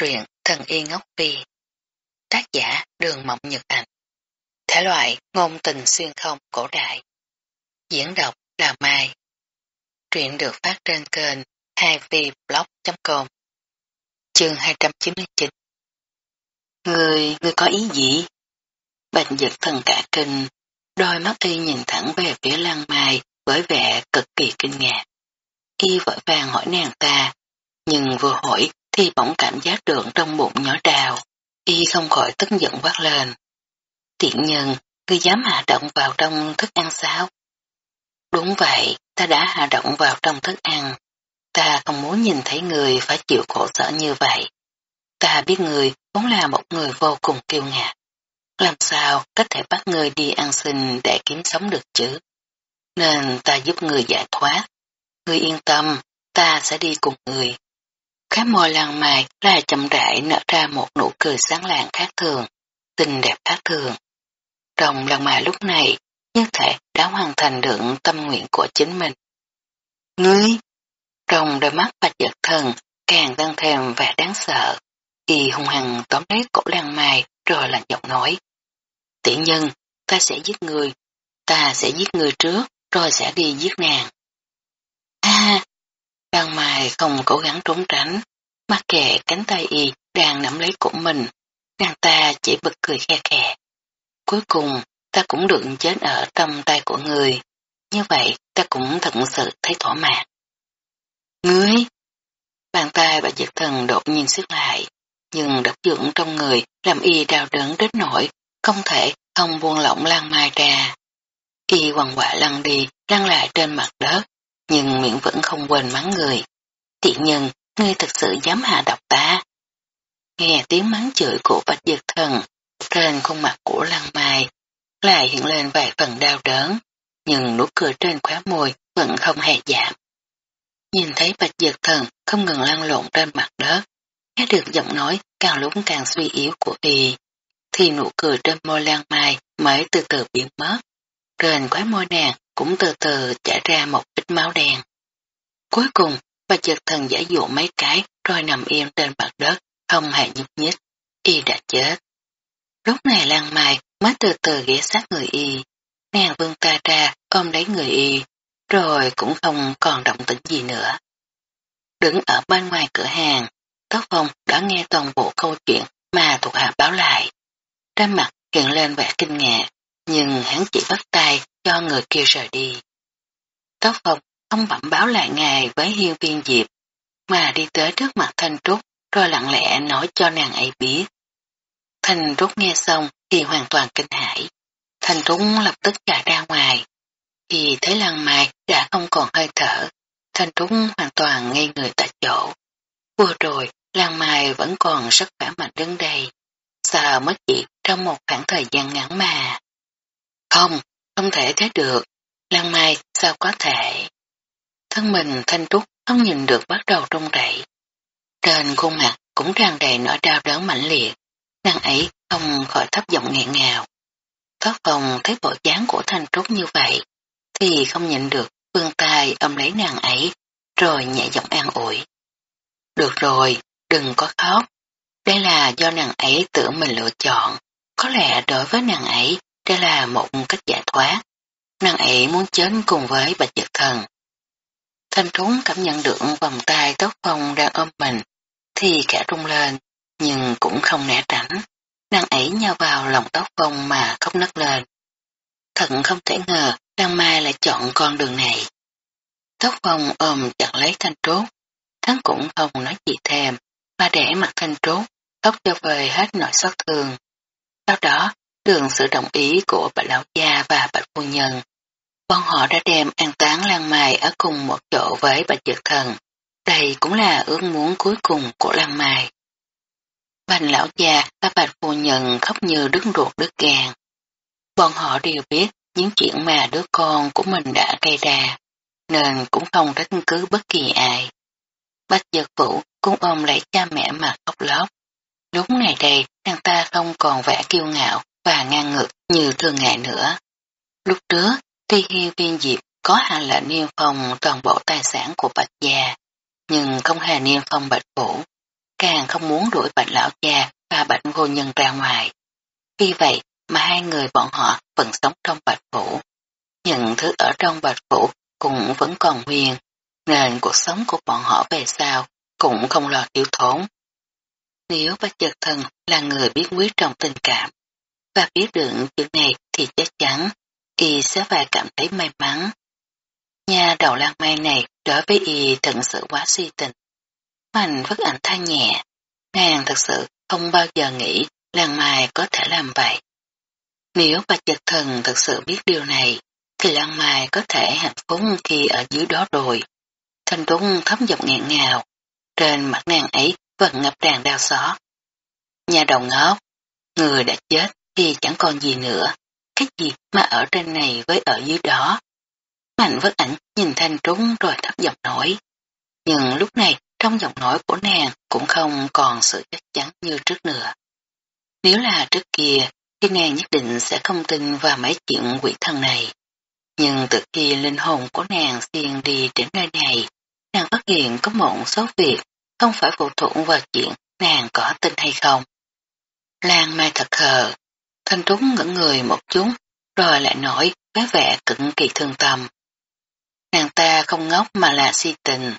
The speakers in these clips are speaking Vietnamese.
truyện Thần Y Ngốc Phi. Tác giả Đường Mộng Nhật Ảnh Thể loại ngôn tình xuyên không cổ đại. Diễn đọc là Mai. Truyện được phát trên kênh 2vblog.com Chương 299 Người, người có ý gì? bệnh giật thần cả kinh, đôi mắt y nhìn thẳng về phía lăng mai với vẻ cực kỳ kinh ngạc. Y vội vàng hỏi nàng ta, nhưng vừa hỏi khi bỗng cảm giác được trong bụng nhỏ đào, y không khỏi tức giận quát lên. Tiện nhân, ngươi dám hạ động vào trong thức ăn sao? Đúng vậy, ta đã hạ động vào trong thức ăn. Ta không muốn nhìn thấy người phải chịu khổ sở như vậy. Ta biết người vốn là một người vô cùng kiêu ngạo. Làm sao có thể bắt người đi ăn xin để kiếm sống được chứ? Nên ta giúp người giải thoát. Người yên tâm, ta sẽ đi cùng người. Khá môi làng mài là chậm rãi nở ra một nụ cười sáng lạng khác thường, tình đẹp khác thường. rồng làng mài lúc này, như thể đã hoàn thành được tâm nguyện của chính mình. Ngươi! rồng đôi mắt bạch giật thần càng tăng thêm vẻ đáng sợ. Y hung hăng tóm lấy cổ làng mài rồi là giọng nói. Tỷ nhân, ta sẽ giết người. Ta sẽ giết người trước, rồi sẽ đi giết nàng. À, làng mài không cố gắng trốn tránh, Mặc kệ cánh tay y đang nắm lấy của mình, nàng ta chỉ bật cười khe khe. Cuối cùng, ta cũng được chết ở trong tay của người. Như vậy, ta cũng thật sự thấy thỏa mãn. Ngươi! Bàn tay bà giật thần đột nhiên xuất lại, nhưng độc dưỡng trong người làm y đau đớn đến nỗi, không thể không buông lỏng lan mai ra. Y quằn quạ lăn đi, lăn lại trên mặt đất, nhưng miệng vẫn không quên mắng người. Tiện nhân, ngươi thật sự dám hạ độc ta. Nghe tiếng mắng chửi của bạch dược thần, trên khuôn mặt của lăng mai, lại hiện lên vài phần đau đớn, nhưng nụ cười trên khóa môi vẫn không hề giảm. Nhìn thấy bạch dược thần không ngừng lăn lộn trên mặt đất, nghe được giọng nói càng lúc càng suy yếu của y, thì nụ cười trên môi lan mai mới từ từ biến mất. Trên khóe môi nàng cũng từ từ chảy ra một ít máu đen. Cuối cùng và chợt thần giả dụ mấy cái rồi nằm im trên mặt đất, không hề nhúc nhích. Y đã chết. Lúc này Lan Mai mới từ từ ghé sát người Y. Nàng vương ta ra ôm lấy người Y, rồi cũng không còn động tĩnh gì nữa. Đứng ở bên ngoài cửa hàng, Tóc Phong đã nghe toàn bộ câu chuyện mà thuộc hạ báo lại. Trên mặt hiện lên vẻ kinh ngạc, nhưng hắn chỉ bắt tay cho người kia rời đi. Tóc Phong Ông bẩm báo lại ngài với hiên viên diệp, mà đi tới trước mặt Thanh Trúc, rồi lặng lẽ nói cho nàng ấy biết. Thanh Trúc nghe xong thì hoàn toàn kinh hãi. Thanh Trúc lập tức chạy ra ngoài. Thì thấy lăng mai đã không còn hơi thở. Thanh Trúc hoàn toàn ngây người tại chỗ. Vừa rồi, lăng mai vẫn còn rất khỏe mạnh đứng đây. Sợ mất chị trong một khoảng thời gian ngắn mà. Không, không thể thế được. Lăng mai sao có thể? Thân mình thanh trúc không nhìn được bắt đầu trung rẩy. Trên khuôn mặt cũng tràn đầy nỗi đau đớn mãnh liệt. Nàng ấy không khỏi thấp giọng nghẹn ngào. Thoát phòng thấy bộ dáng của thanh trúc như vậy, thì không nhìn được vươn tay ôm lấy nàng ấy, rồi nhẹ giọng an ủi. Được rồi, đừng có khóc. Đây là do nàng ấy tự mình lựa chọn. Có lẽ đối với nàng ấy, đây là một cách giải thoát. Nàng ấy muốn chết cùng với bạch giật thần. Thanh trúng cảm nhận được vòng tay tóc phong đang ôm mình, thì cả rung lên, nhưng cũng không né tránh. Nàng ấy nhào vào lòng tóc phong mà khóc nấc lên. Thận không thể ngờ Đăng Mai lại chọn con đường này. Tóc phong ôm chặt lấy thanh trốt, hắn cũng không nói gì thêm, mà để mặt thanh trốt, tóc cho vơi hết nỗi xót thương. Sau đó, đường sự đồng ý của bà lão gia và bà phu nhân Bọn họ đã đem an táng Lan Mai ở cùng một chỗ với bạch dược thần. Đây cũng là ước muốn cuối cùng của Lan Mai. Bành lão già và bạch phu nhân khóc như đứng ruột đứt gan. Bọn họ đều biết những chuyện mà đứa con của mình đã gây ra, nên cũng không trách cứ bất kỳ ai. Bạch dược vũ cũng ôm lấy cha mẹ mà khóc lóc. Lúc này đây, nàng ta không còn vẻ kiêu ngạo và ngang ngược như thường ngày nữa. Lúc trước, Tuy hiên viên diệp có hạ lệnh niêm phong toàn bộ tài sản của Bạch Gia, nhưng không hề niêm phong Bạch Vũ. càng không muốn đuổi bạch lão già và bạch vô nhân ra ngoài. Vì vậy mà hai người bọn họ vẫn sống trong bạch phủ. Những thứ ở trong bạch phủ cũng vẫn còn nguyên, nên cuộc sống của bọn họ về sau cũng không lo thiếu thốn. Nếu bạch chợt thần là người biết quý trọng tình cảm, và biết được chuyện này thì chắc chắn y sẽ phải cảm thấy may mắn. Nhà đầu lang mai này đối với y thật sự quá suy tình. Mạnh vất ảnh than nhẹ, nàng thật sự không bao giờ nghĩ lang Mai có thể làm vậy. Nếu bà chật thần thật sự biết điều này, thì lang Mai có thể hạnh phúc khi ở dưới đó rồi. Thanh tuấn thấm giọng nghẹn ngào, trên mặt nàng ấy vẫn ngập tràn đau xót. Nhà đầu ngốc, người đã chết thì chẳng còn gì nữa, cái gì mà ở trên này với ở dưới đó. Mạnh vất ảnh nhìn Thanh trúng rồi thấp giọng nói. Nhưng lúc này trong giọng nói của nàng cũng không còn sự chắc chắn như trước nữa. Nếu là trước kia, thì nàng nhất định sẽ không tin vào mấy chuyện quỷ thần này. Nhưng từ khi linh hồn của nàng xuyên đi đến nơi này, nàng phát hiện có một số việc không phải phụ thuộc vào chuyện nàng có tin hay không. Lan Mai thật khờ, thanh Trúc ngẩn người một chút, rồi lại nổi với vẻ cực kỳ thương tâm. Nàng ta không ngốc mà là si tình.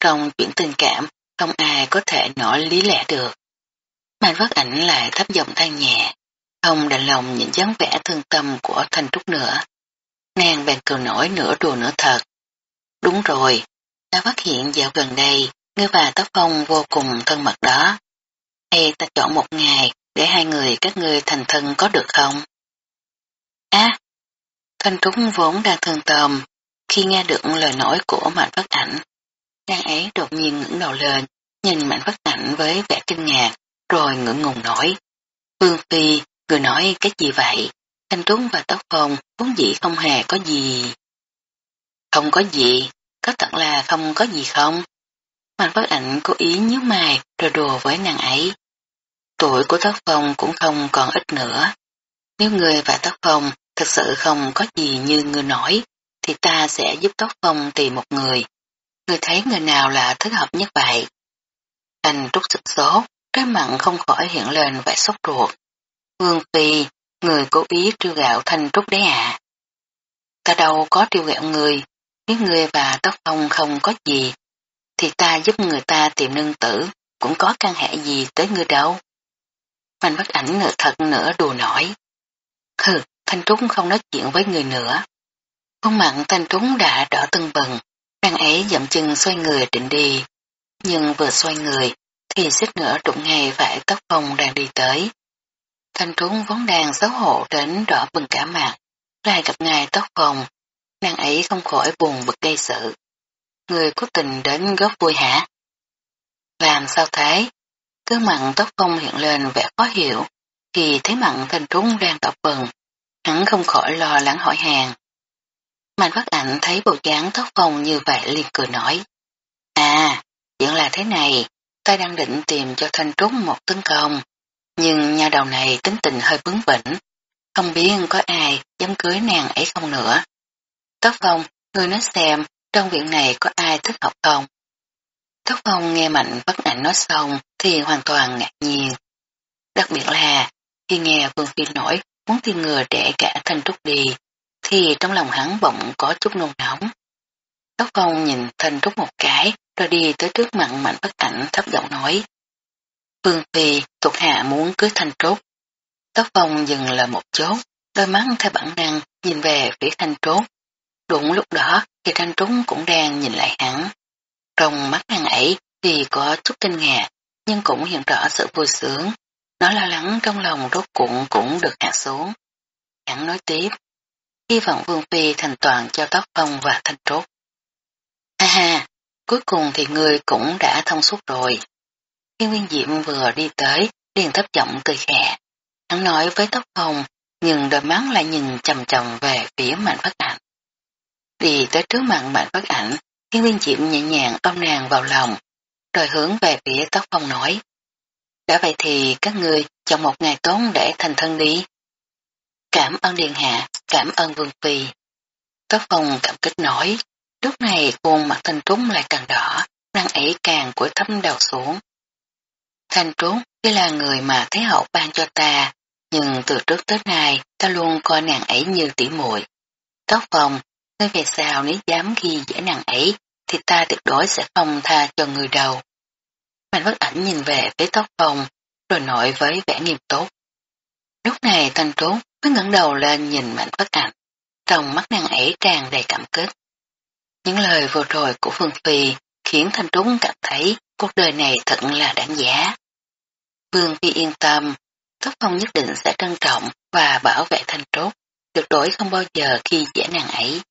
Trong chuyện tình cảm, không ai có thể nói lý lẽ được. Mạnh vất ảnh lại thấp giọng than nhẹ, không đành lòng những dáng vẻ thương tâm của Thanh Trúc nữa. Nàng bèn cười nổi nửa đùa nửa thật. Đúng rồi, ta phát hiện dạo gần đây, ngươi và Tóc Phong vô cùng thân mật đó. Hay ta chọn một ngày để hai người các ngươi thành thân có được không? Á, Thanh Trúc vốn đang thương tâm, khi nghe được lời nói của Mạnh Phát Ảnh. Nàng ấy đột nhiên ngẩng đầu lên, nhìn Mạnh Phát Ảnh với vẻ kinh ngạc, rồi ngưỡng ngùng nói. Vương Phi, người nói cái gì vậy? Thanh Trúc và Tóc Phong vốn dĩ không hề có gì. Không có gì, có thật là không có gì không? Mạnh Phát Ảnh cố ý nhíu mày rồi đùa với nàng ấy. Tuổi của Tóc Phong cũng không còn ít nữa. Nếu người và Tóc Phong thật sự không có gì như người nói, thì ta sẽ giúp Tóc Phong tìm một người. Người thấy người nào là thích hợp nhất vậy? Anh trúc sực số, cái mặn không khỏi hiện lên vẻ sốt ruột. Vương Phi, người cố ý triêu gạo thanh trúc đấy ạ. Ta đâu có triêu gạo người, nếu người và Tóc Phong không có gì, thì ta giúp người ta tìm nương tử, cũng có căn hệ gì tới người đâu. Mạnh bất ảnh nửa thật nửa đùa nổi. Hừ, Thanh Trúc không nói chuyện với người nữa. Khuôn mặn Thanh Trúc đã đỏ tưng bừng, nàng ấy dậm chân xoay người định đi. Nhưng vừa xoay người, thì xích nữa đụng ngay phải tóc phong đang đi tới. Thanh Trúc vốn đang xấu hổ đến đỏ bừng cả mặt, lại gặp ngài tóc phong, nàng ấy không khỏi buồn bực gây sự. Người cố tình đến góp vui hả? Làm sao thế? Cứ mặn tóc phong hiện lên vẻ khó hiểu, thì thấy mặn thanh trúng đang đọc bừng, hắn không khỏi lo lắng hỏi hàng. Mạnh bất ảnh thấy bộ dáng tóc phong như vậy liền cười nói. À, chuyện là thế này, ta đang định tìm cho thanh trúng một tấn công, nhưng nhà đầu này tính tình hơi bướng bỉnh, không biết có ai dám cưới nàng ấy không nữa. Tóc phong, ngươi nói xem, trong viện này có ai thích học không? Tóc phong nghe mạnh bất ảnh nói xong thì hoàn toàn ngạc nhiên. Đặc biệt là khi nghe Vương Phi nổi muốn tìm người để cả Thanh Trúc đi, thì trong lòng hắn bỗng có chút nôn nóng. Tóc phong nhìn Thanh Trúc một cái rồi đi tới trước mặt mạnh bất Cảnh thấp giọng nói. Vương Phi thuộc hạ muốn cưới Thanh Trúc. Tóc phong dừng là một chốt, đôi mắt theo bản năng nhìn về phía Thanh Trúc. Đúng lúc đó thì Thanh Trúc cũng đang nhìn lại hắn. Trong mắt hắn ấy thì có chút kinh ngạc, nhưng cũng hiện rõ sự vui sướng. Nó lo lắng trong lòng rốt cuộn cũng được hạ xuống. Hắn nói tiếp, hy vọng Vương Phi thành toàn cho tóc phong và thanh trốt. Ha ha, cuối cùng thì người cũng đã thông suốt rồi. Khi Nguyên Diệm vừa đi tới, liền thấp giọng cười khẽ. Hắn nói với tóc phong, nhưng đôi mắt lại nhìn chầm chầm về phía mạnh phát ảnh. Đi tới trước mặt mạnh phát ảnh, Thiên Nguyên Diệm nhẹ nhàng ôm nàng vào lòng, rồi hướng về phía tóc phong nói. Đã vậy thì các người chọn một ngày tốt để thành thân đi. Cảm ơn Điền Hạ, cảm ơn Vương Phi. Tóc phong cảm kích nói, lúc này khuôn mặt thanh trúng lại càng đỏ, năng ấy càng của thấm đầu xuống. Thanh Trúng chỉ là người mà Thế Hậu ban cho ta, nhưng từ trước tới nay ta luôn coi nàng ấy như tỉ muội. Tóc Phong, ngươi về sao nếu dám ghi dễ nàng ấy thì ta tuyệt đối sẽ không tha cho người đầu. Mạnh bất ảnh nhìn về phía tóc phòng, rồi nói với vẻ nghiêm túc. Lúc này Thanh trốn mới ngẩng đầu lên nhìn mạnh bất ảnh, trong mắt nàng ấy tràn đầy cảm kích. Những lời vừa rồi của Phương Phi khiến Thanh trốn cảm thấy cuộc đời này thật là đáng giá. Vương Phi yên tâm, Tóc Phong nhất định sẽ trân trọng và bảo vệ Thanh Trúc, tuyệt đối không bao giờ khi dễ nàng ấy.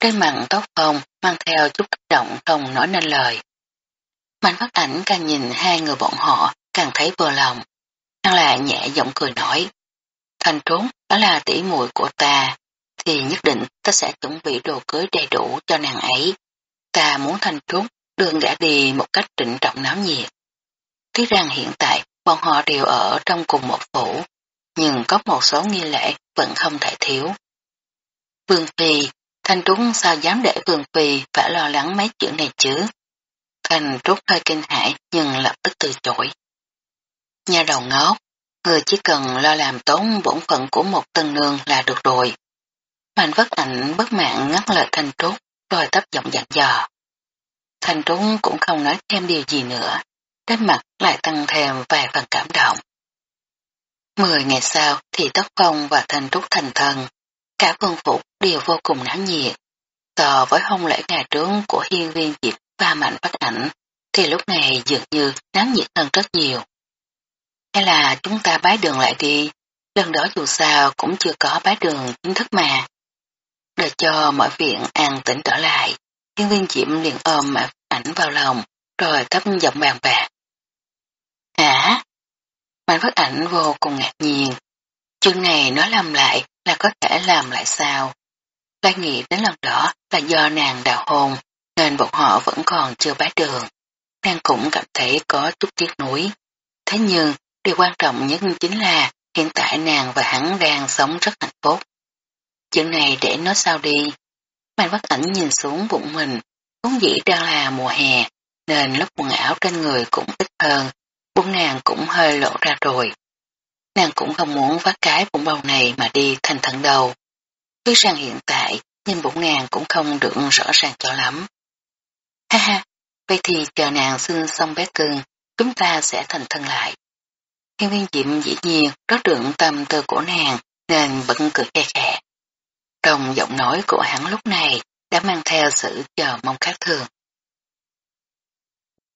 Trên mặt Tóc Phong mang theo chút kích động không nói nên lời. Mạnh phát ảnh càng nhìn hai người bọn họ càng thấy vừa lòng. Hắn lại nhẹ giọng cười nói. Thành Trốn đó là tỷ muội của ta, thì nhất định ta sẽ chuẩn bị đồ cưới đầy đủ cho nàng ấy. Ta muốn Thành Trốn đường gã đi một cách trịnh trọng náo nhiệt. Tuy rằng hiện tại bọn họ đều ở trong cùng một phủ, nhưng có một số nghi lễ vẫn không thể thiếu. Vương Phi, Thanh Trúc sao dám để Vương Phi phải lo lắng mấy chuyện này chứ? Thanh Trúc hơi kinh hãi nhưng lập tức từ chối. Nhà đầu ngốc, người chỉ cần lo làm tốn bổn phận của một tân nương là được rồi. Mạnh vất ảnh bất mạng ngắt lời Thanh Trúc rồi tấp giọng dặn dò. Thanh Trúc cũng không nói thêm điều gì nữa, trên mặt lại tăng thêm vài phần cảm động. Mười ngày sau thì Tóc Phong và Thanh Trúc thành thân, cả vương phủ đều vô cùng náo nhiệt. So với hôn lễ ngày trướng của hiên viên diệp và mạnh bắt ảnh, thì lúc này dường như náo nhiệt hơn rất nhiều. Hay là chúng ta bái đường lại đi, lần đó dù sao cũng chưa có bái đường chính thức mà. Để cho mọi viện an tĩnh trở lại, hiên viên diệm liền ôm mạnh ảnh vào lòng, rồi thấp giọng bàn bạc. Hả? Mạnh phát ảnh vô cùng ngạc nhiên. Chương này nói làm lại là có thể làm lại sao? Lại nghĩ đến lần đó là do nàng đào hôn, nên bọn họ vẫn còn chưa bái đường. Nàng cũng cảm thấy có chút tiếc nuối. Thế nhưng, điều quan trọng nhất chính là hiện tại nàng và hắn đang sống rất hạnh phúc. Chuyện này để nói sao đi. Mạnh bắt ảnh nhìn xuống bụng mình, vốn dĩ đang là mùa hè, nên lớp quần áo trên người cũng ít hơn, bụng nàng cũng hơi lộ ra rồi. Nàng cũng không muốn vác cái bụng bầu này mà đi thành thận đầu. tuy rằng hiện tại, nhưng bụng nàng cũng không được rõ ràng cho lắm. Ha ha, vậy thì chờ nàng sinh xong bé cưng, chúng ta sẽ thành thân lại. Hiên viên diệm dĩ nhiên rất được tâm tư của nàng, nên vẫn cười khe khẽ. Trong giọng nói của hắn lúc này đã mang theo sự chờ mong khác thường.